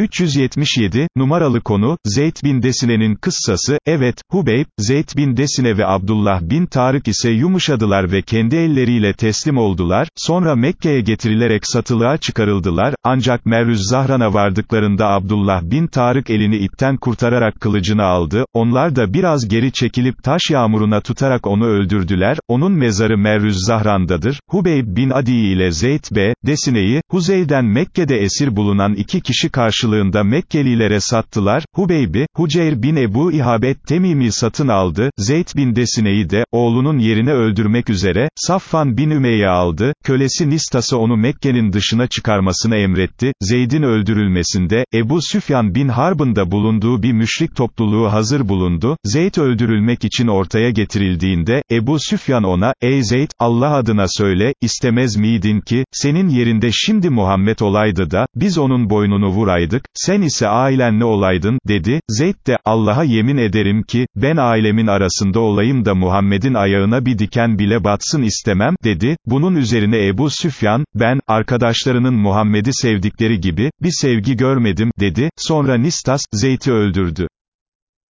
377, numaralı konu, Zeyd bin Desine'nin kıssası, evet, Hubeyb, Zeyd bin Desine ve Abdullah bin Tarık ise yumuşadılar ve kendi elleriyle teslim oldular, sonra Mekke'ye getirilerek satılığa çıkarıldılar, ancak Merüz Zahran'a vardıklarında Abdullah bin Tarık elini ipten kurtararak kılıcını aldı, onlar da biraz geri çekilip taş yağmuruna tutarak onu öldürdüler, onun mezarı Merüz Zahran'dadır, Hubeyb bin Adi ile Zeyd B. Desine'yi, Huzey'den Mekke'de esir bulunan iki kişi karşılığında Mekkelilere sattılar, Hubeyb'i, Huceyr bin Ebu İhabet Temimi satın aldı, Zeyd bin Desine'yi de, oğlunun yerine öldürmek üzere, Saffan bin Ümeyye aldı, kölesi Nistas'ı onu Mekke'nin dışına çıkarmasını emretti, Zeyd'in öldürülmesinde, Ebu Süfyan bin Harb'ın da bulunduğu bir müşrik topluluğu hazır bulundu, Zeyd öldürülmek için ortaya getirildiğinde, Ebu Süfyan ona, ey Zeyd, Allah adına söyle, istemez miydin ki, senin yerinde şimdi Muhammed olaydı da, biz onun boynunu vuraydık, sen ise ailenle olaydın, dedi, Zeyd de, Allah'a yemin ederim ki, ben ailemin arasında olayım da Muhammed'in ayağına bir diken bile batsın istemem, dedi, bunun üzerine Ebu Süfyan, ben, arkadaşlarının Muhammed'i sevdikleri gibi, bir sevgi görmedim, dedi, sonra Nistas, Zeyd'i öldürdü.